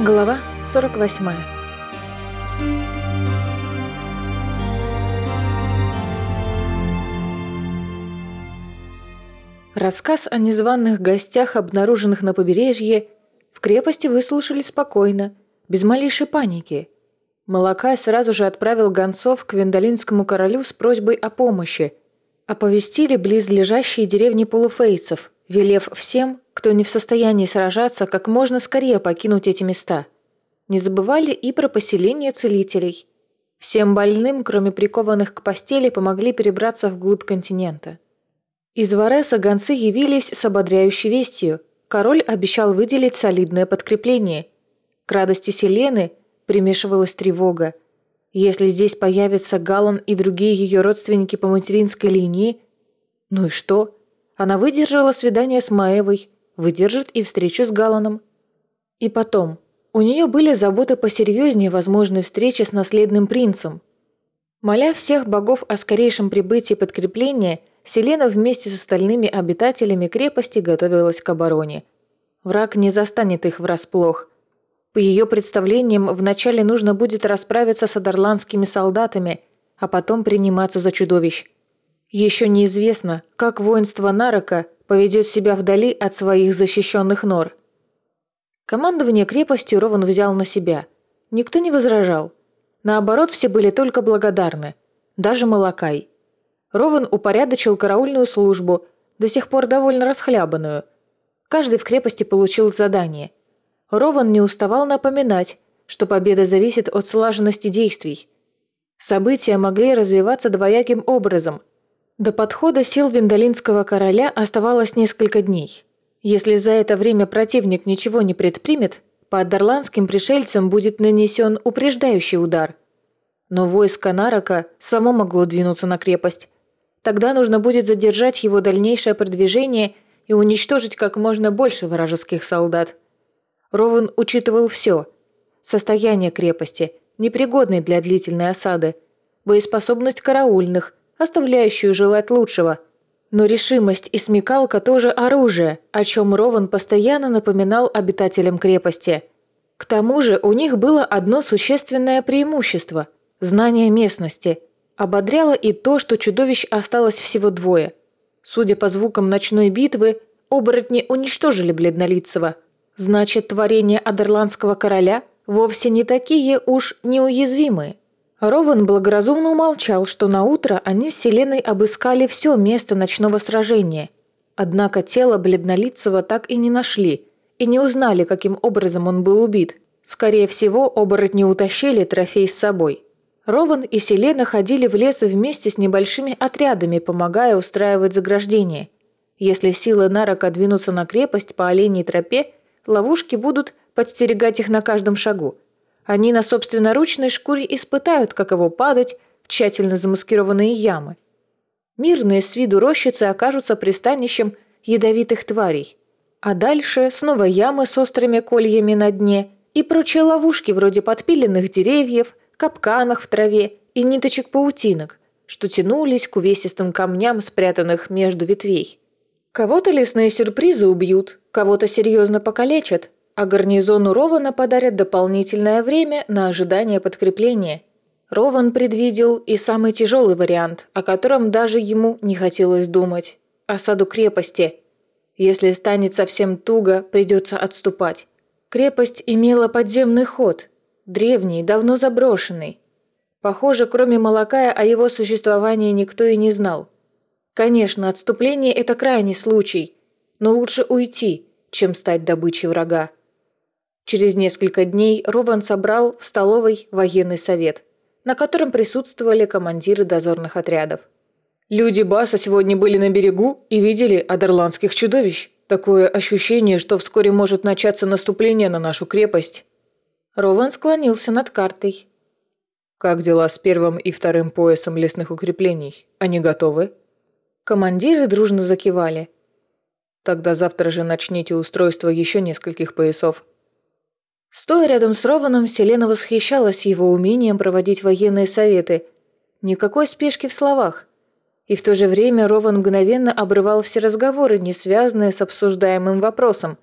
Глава 48 Рассказ о незваных гостях, обнаруженных на побережье, в крепости выслушали спокойно, без малейшей паники. Малакай сразу же отправил гонцов к Вендалинскому королю с просьбой о помощи. Оповестили близлежащие деревни полуфейцев, велев всем, кто не в состоянии сражаться, как можно скорее покинуть эти места. Не забывали и про поселение целителей. Всем больным, кроме прикованных к постели, помогли перебраться вглубь континента. Из Вареса гонцы явились с ободряющей вестью. Король обещал выделить солидное подкрепление. К радости Селены примешивалась тревога. Если здесь появятся Галан и другие ее родственники по материнской линии, ну и что? Она выдержала свидание с Маевой, выдержит и встречу с Галаном. И потом, у нее были заботы посерьезнее возможной встречи с наследным принцем. Моля всех богов о скорейшем прибытии подкрепления, Селена вместе с остальными обитателями крепости готовилась к обороне. Враг не застанет их врасплох. По ее представлениям, вначале нужно будет расправиться с адерландскими солдатами, а потом приниматься за чудовищ. Еще неизвестно, как воинство Нарока поведет себя вдали от своих защищенных нор. Командование крепостью Рован взял на себя. Никто не возражал. Наоборот, все были только благодарны. Даже Малакай. Рован упорядочил караульную службу, до сих пор довольно расхлябанную. Каждый в крепости получил задание. Рован не уставал напоминать, что победа зависит от слаженности действий. События могли развиваться двояким образом – до подхода сил Виндалинского короля оставалось несколько дней. Если за это время противник ничего не предпримет, по адерландским пришельцам будет нанесен упреждающий удар. Но войско Нарока само могло двинуться на крепость. Тогда нужно будет задержать его дальнейшее продвижение и уничтожить как можно больше вражеских солдат. Рован учитывал все. Состояние крепости, непригодной для длительной осады, боеспособность караульных, оставляющую желать лучшего. Но решимость и смекалка тоже оружие, о чем Рован постоянно напоминал обитателям крепости. К тому же у них было одно существенное преимущество – знание местности. Ободряло и то, что чудовищ осталось всего двое. Судя по звукам ночной битвы, оборотни уничтожили Бледнолицего. Значит, творения Адерландского короля вовсе не такие уж неуязвимые. Рован благоразумно умолчал, что на утро они с Селеной обыскали все место ночного сражения. Однако тело бледнолицего так и не нашли и не узнали, каким образом он был убит. Скорее всего, оборотни утащили трофей с собой. Рован и Селена ходили в лес вместе с небольшими отрядами, помогая устраивать заграждение. Если силы Нарока двинутся на крепость по оленей тропе, ловушки будут подстерегать их на каждом шагу – они на собственноручной шкуре испытают, каково падать в тщательно замаскированные ямы. Мирные с виду рощицы окажутся пристанищем ядовитых тварей. А дальше снова ямы с острыми кольями на дне и прочие ловушки вроде подпиленных деревьев, капканах в траве и ниточек паутинок, что тянулись к увесистым камням, спрятанных между ветвей. Кого-то лесные сюрпризы убьют, кого-то серьезно покалечат, а гарнизону Рована подарят дополнительное время на ожидание подкрепления. Рован предвидел и самый тяжелый вариант, о котором даже ему не хотелось думать – осаду крепости. Если станет совсем туго, придется отступать. Крепость имела подземный ход, древний, давно заброшенный. Похоже, кроме Малакая о его существовании никто и не знал. Конечно, отступление – это крайний случай, но лучше уйти, чем стать добычей врага. Через несколько дней Рован собрал в столовой военный совет, на котором присутствовали командиры дозорных отрядов. «Люди Баса сегодня были на берегу и видели адерландских чудовищ. Такое ощущение, что вскоре может начаться наступление на нашу крепость». Рован склонился над картой. «Как дела с первым и вторым поясом лесных укреплений? Они готовы?» Командиры дружно закивали. «Тогда завтра же начните устройство еще нескольких поясов», Стоя рядом с Рованом, Селена восхищалась его умением проводить военные советы. Никакой спешки в словах. И в то же время Рован мгновенно обрывал все разговоры, не связанные с обсуждаемым вопросом.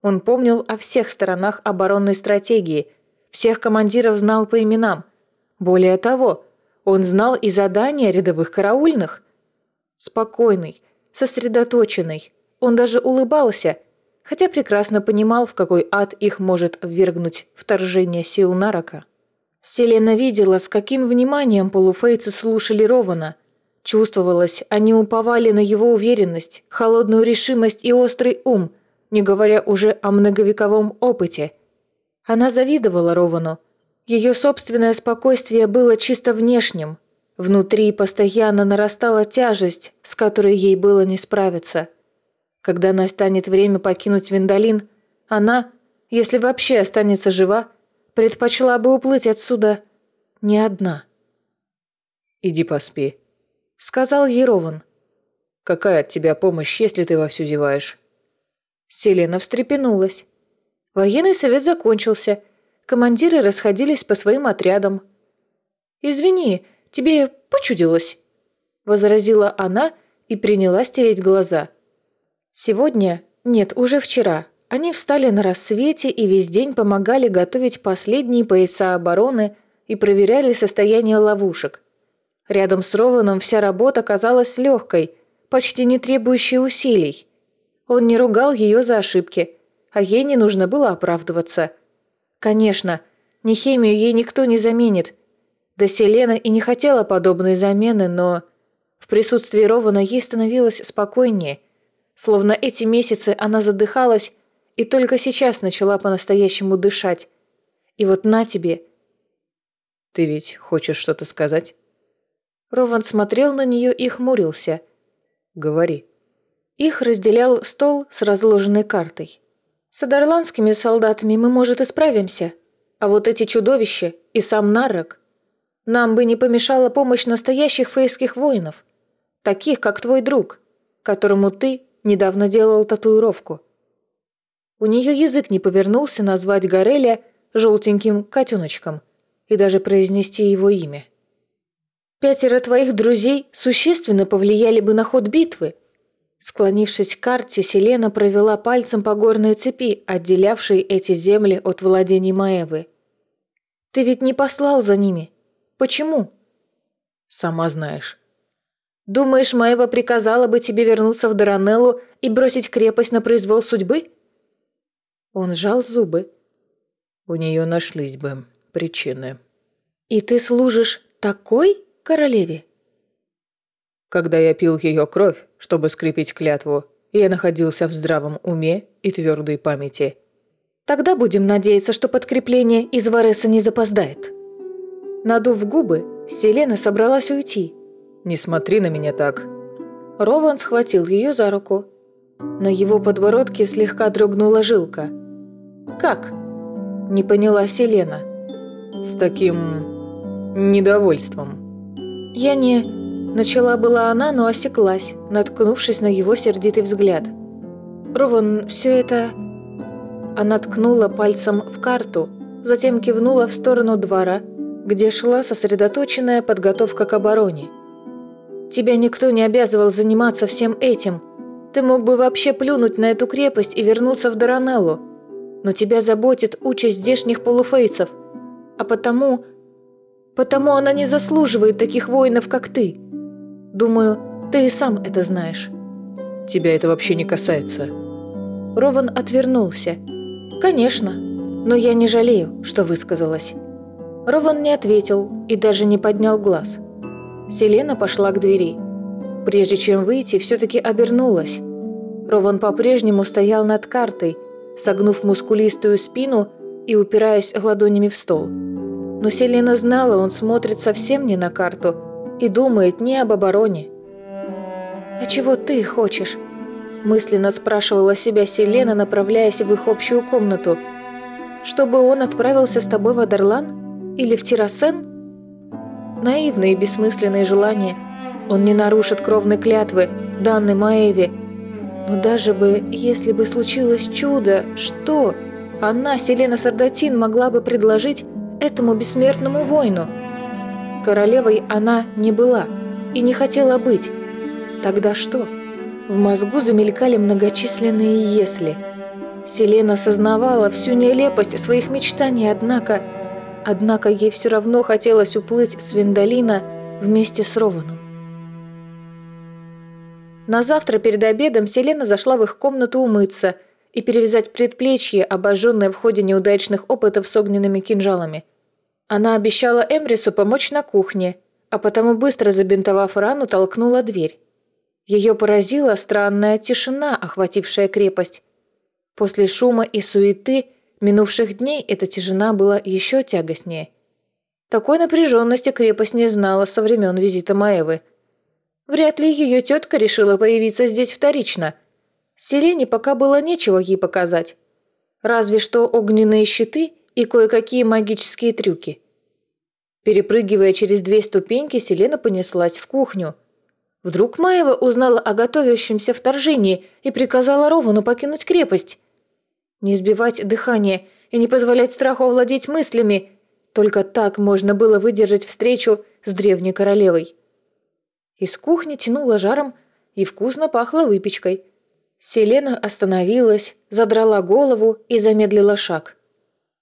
Он помнил о всех сторонах оборонной стратегии, всех командиров знал по именам. Более того, он знал и задания рядовых караульных. Спокойный, сосредоточенный, он даже улыбался, хотя прекрасно понимал, в какой ад их может ввергнуть вторжение сил Нарока. Селена видела, с каким вниманием полуфейцы слушали Рована. Чувствовалось, они уповали на его уверенность, холодную решимость и острый ум, не говоря уже о многовековом опыте. Она завидовала Ровану. Ее собственное спокойствие было чисто внешним. Внутри постоянно нарастала тяжесть, с которой ей было не справиться. Когда настанет время покинуть Виндалин, она, если вообще останется жива, предпочла бы уплыть отсюда не одна. «Иди поспи», — сказал Ерован. «Какая от тебя помощь, если ты вовсю зеваешь?» Селена встрепенулась. Военный совет закончился. Командиры расходились по своим отрядам. «Извини, тебе почудилось», — возразила она и принялась тереть глаза. Сегодня, нет, уже вчера, они встали на рассвете и весь день помогали готовить последние пояса обороны и проверяли состояние ловушек. Рядом с Рованом вся работа казалась легкой, почти не требующей усилий. Он не ругал ее за ошибки, а ей не нужно было оправдываться. Конечно, ни химию ей никто не заменит. Да Селена и не хотела подобной замены, но... В присутствии Рована ей становилось спокойнее. Словно эти месяцы она задыхалась и только сейчас начала по-настоящему дышать. И вот на тебе. Ты ведь хочешь что-то сказать? Рован смотрел на нее и хмурился. Говори. Их разделял стол с разложенной картой. С адерландскими солдатами мы, может, и справимся. А вот эти чудовища и сам Наррок. Нам бы не помешала помощь настоящих фейских воинов. Таких, как твой друг, которому ты недавно делал татуировку. У нее язык не повернулся назвать Гореля желтеньким котеночком и даже произнести его имя. «Пятеро твоих друзей существенно повлияли бы на ход битвы», Склонившись к карте, Селена провела пальцем по горной цепи, отделявшей эти земли от владений Маевы. «Ты ведь не послал за ними. Почему?» «Сама знаешь». «Думаешь, Маева приказала бы тебе вернуться в Даранеллу и бросить крепость на произвол судьбы?» Он сжал зубы. У нее нашлись бы причины. «И ты служишь такой королеве?» Когда я пил ее кровь, чтобы скрепить клятву, я находился в здравом уме и твердой памяти. Тогда будем надеяться, что подкрепление из Вареса не запоздает. Надув губы, Селена собралась уйти. «Не смотри на меня так». Рован схватил ее за руку. На его подбородке слегка дрогнула жилка – «Как?» – не поняла Селена. «С таким... недовольством». «Я не...» – начала была она, но осеклась, наткнувшись на его сердитый взгляд. «Рован, все это...» Она ткнула пальцем в карту, затем кивнула в сторону двора, где шла сосредоточенная подготовка к обороне. «Тебя никто не обязывал заниматься всем этим. Ты мог бы вообще плюнуть на эту крепость и вернуться в Даранеллу но тебя заботит участь здешних полуфейцев, а потому... Потому она не заслуживает таких воинов, как ты. Думаю, ты и сам это знаешь. Тебя это вообще не касается. Рован отвернулся. Конечно, но я не жалею, что высказалась. Рован не ответил и даже не поднял глаз. Селена пошла к двери. Прежде чем выйти, все-таки обернулась. Рован по-прежнему стоял над картой, согнув мускулистую спину и упираясь ладонями в стол. Но Селена знала, он смотрит совсем не на карту и думает не об обороне. «А чего ты хочешь?» мысленно спрашивала себя Селена, направляясь в их общую комнату. «Чтобы он отправился с тобой в Адерлан? Или в Тирасен?» Наивные и бессмысленные желания. Он не нарушит кровной клятвы, данной Маэве, но даже бы, если бы случилось чудо, что она, Селена Сардатин, могла бы предложить этому бессмертному воину? Королевой она не была и не хотела быть. Тогда что? В мозгу замелькали многочисленные «если». Селена сознавала всю нелепость своих мечтаний, однако... Однако ей все равно хотелось уплыть с Виндалина вместе с Рованом. На завтра перед обедом Селена зашла в их комнату умыться и перевязать предплечье, обожженное в ходе неудачных опытов с огненными кинжалами. Она обещала Эмрису помочь на кухне, а потому, быстро забинтовав рану, толкнула дверь. Ее поразила странная тишина, охватившая крепость. После шума и суеты минувших дней эта тишина была еще тягостнее. Такой напряженности крепость не знала со времен визита Маевы. Вряд ли ее тетка решила появиться здесь вторично. Селене пока было нечего ей показать. Разве что огненные щиты и кое-какие магические трюки. Перепрыгивая через две ступеньки, Селена понеслась в кухню. Вдруг Маева узнала о готовящемся вторжении и приказала Ровану покинуть крепость. Не сбивать дыхание и не позволять страху овладеть мыслями. Только так можно было выдержать встречу с древней королевой. Из кухни тянуло жаром и вкусно пахло выпечкой. Селена остановилась, задрала голову и замедлила шаг.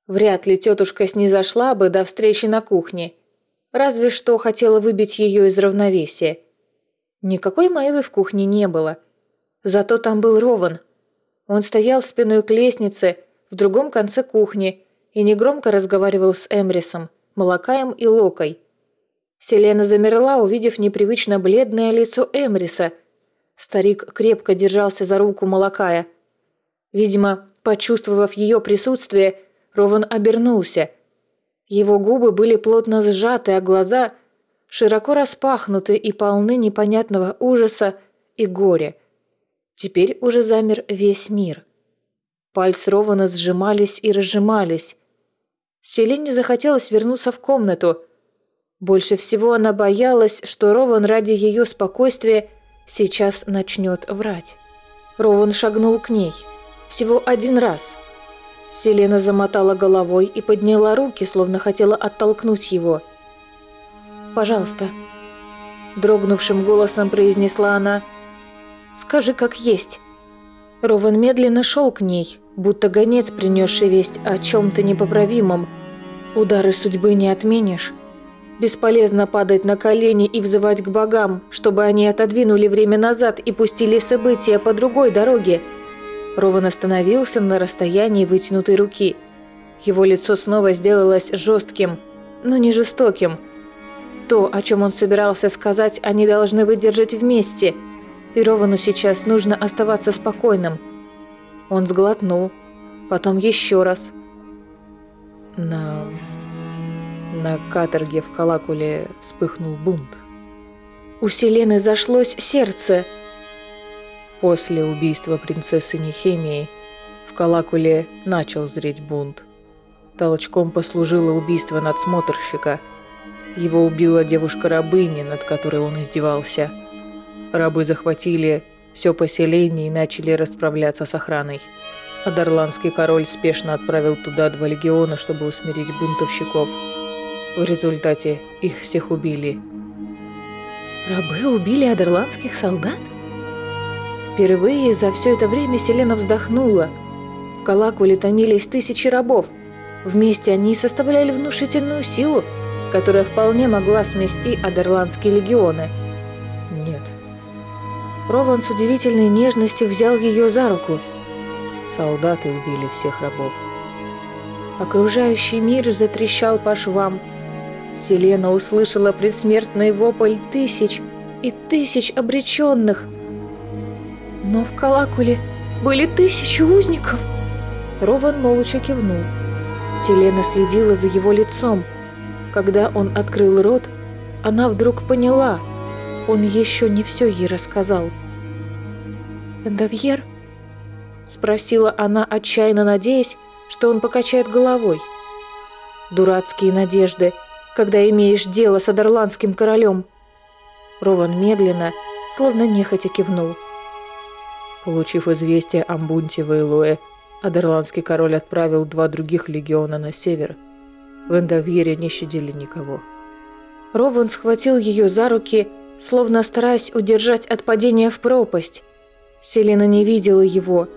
Вряд ли тетушка снизошла бы до встречи на кухне. Разве что хотела выбить ее из равновесия. Никакой Маевы в кухне не было. Зато там был Рован. Он стоял спиной к лестнице в другом конце кухни и негромко разговаривал с Эмрисом, Малакаем и Локой. Селена замерла, увидев непривычно бледное лицо Эмриса. Старик крепко держался за руку Малакая. Видимо, почувствовав ее присутствие, Рован обернулся. Его губы были плотно сжаты, а глаза широко распахнуты и полны непонятного ужаса и горя. Теперь уже замер весь мир. Пальцы Рована сжимались и разжимались. Селине захотелось вернуться в комнату. Больше всего она боялась, что Рован ради ее спокойствия сейчас начнет врать. Рован шагнул к ней. Всего один раз – Селена замотала головой и подняла руки, словно хотела оттолкнуть его. «Пожалуйста», – дрогнувшим голосом произнесла она, – «скажи, как есть». Рован медленно шел к ней, будто гонец, принесший весть о чем-то непоправимом. Удары судьбы не отменишь. Бесполезно падать на колени и взывать к богам, чтобы они отодвинули время назад и пустили события по другой дороге – Рован остановился на расстоянии вытянутой руки. Его лицо снова сделалось жестким, но не жестоким. То, о чем он собирался сказать, они должны выдержать вместе, и Ровану сейчас нужно оставаться спокойным. Он сглотнул, потом еще раз. На... на каторге в Калакуле вспыхнул бунт. У Селены зашлось сердце – После убийства принцессы Нехемии в Калакуле начал зреть бунт. Толчком послужило убийство надсмотрщика. Его убила девушка-рабыня, над которой он издевался. Рабы захватили все поселение и начали расправляться с охраной. Адарландский король спешно отправил туда два легиона, чтобы усмирить бунтовщиков. В результате их всех убили. «Рабы убили адерландских солдат?» Впервые за все это время Селена вздохнула. В Калакуле томились тысячи рабов. Вместе они составляли внушительную силу, которая вполне могла смести Адерландские легионы. Рован с удивительной нежностью взял ее за руку. Солдаты убили всех рабов. Окружающий мир затрещал по швам. Селена услышала предсмертный вопль тысяч и тысяч обреченных – но в Калакуле были тысячи узников. Рован молча кивнул. Селена следила за его лицом. Когда он открыл рот, она вдруг поняла, он еще не все ей рассказал. «Эндовьер?» – спросила она, отчаянно надеясь, что он покачает головой. Дурацкие надежды, когда имеешь дело с Адерландским королем. Рован медленно, словно нехотя кивнул. Получив известие о бунте в Эйлуэ, Адерландский король отправил два других легиона на север. В Эндовьере не щадили никого. Рован схватил ее за руки, словно стараясь удержать от падения в пропасть. Селена не видела его.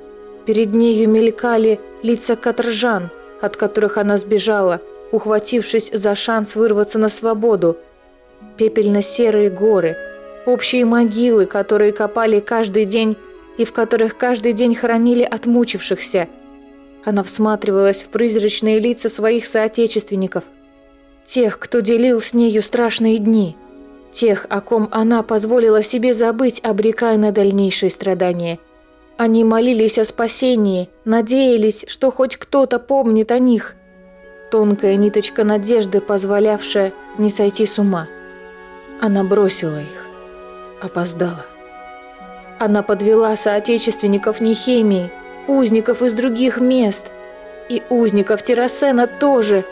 Перед нею мелькали лица каторжан, от которых она сбежала, ухватившись за шанс вырваться на свободу. Пепельно-серые горы, общие могилы, которые копали каждый день и в которых каждый день хоронили отмучившихся. Она всматривалась в призрачные лица своих соотечественников, тех, кто делил с нею страшные дни, тех, о ком она позволила себе забыть, обрекая на дальнейшие страдания. Они молились о спасении, надеялись, что хоть кто-то помнит о них. Тонкая ниточка надежды, позволявшая не сойти с ума. Она бросила их. Опоздала. Она подвела соотечественников Нехемии, узников из других мест. И узников Террасена тоже.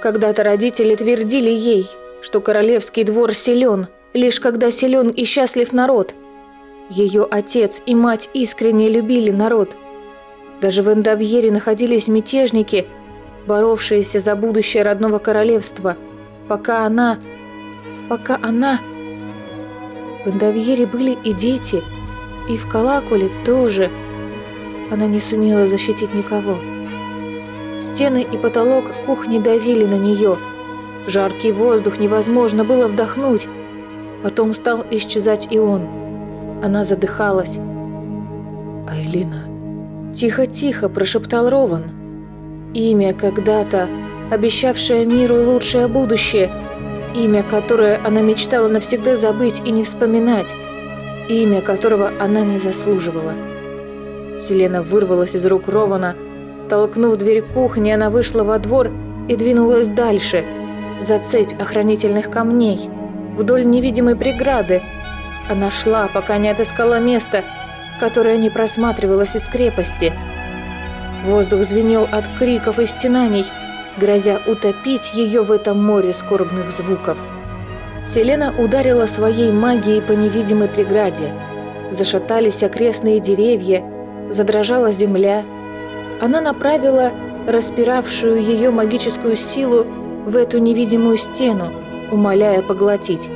Когда-то родители твердили ей, что королевский двор силен, лишь когда силен и счастлив народ. Ее отец и мать искренне любили народ. Даже в Эндовьере находились мятежники, боровшиеся за будущее родного королевства, пока она... пока она... В Эндовьере были и дети – и в колоколе тоже. Она не сумела защитить никого. Стены и потолок кухни давили на нее. Жаркий воздух невозможно было вдохнуть. Потом стал исчезать и он. Она задыхалась. «Айлина...» Тихо-тихо прошептал Рован. Имя когда-то, обещавшее миру лучшее будущее. Имя, которое она мечтала навсегда забыть и не вспоминать имя которого она не заслуживала. Селена вырвалась из рук Рована. Толкнув дверь кухни, она вышла во двор и двинулась дальше, за цепь охранительных камней, вдоль невидимой преграды. Она шла, пока не отыскала место, которое не просматривалось из крепости. Воздух звенел от криков и стенаний, грозя утопить ее в этом море скорбных звуков. Селена ударила своей магией по невидимой преграде. Зашатались окрестные деревья, задрожала земля. Она направила распиравшую ее магическую силу в эту невидимую стену, умоляя поглотить.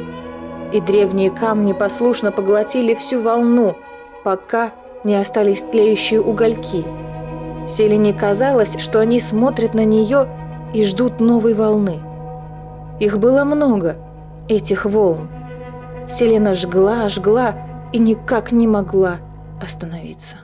И древние камни послушно поглотили всю волну, пока не остались тлеющие угольки. Селене казалось, что они смотрят на нее и ждут новой волны. Их было много – этих волн. Селена жгла, жгла и никак не могла остановиться.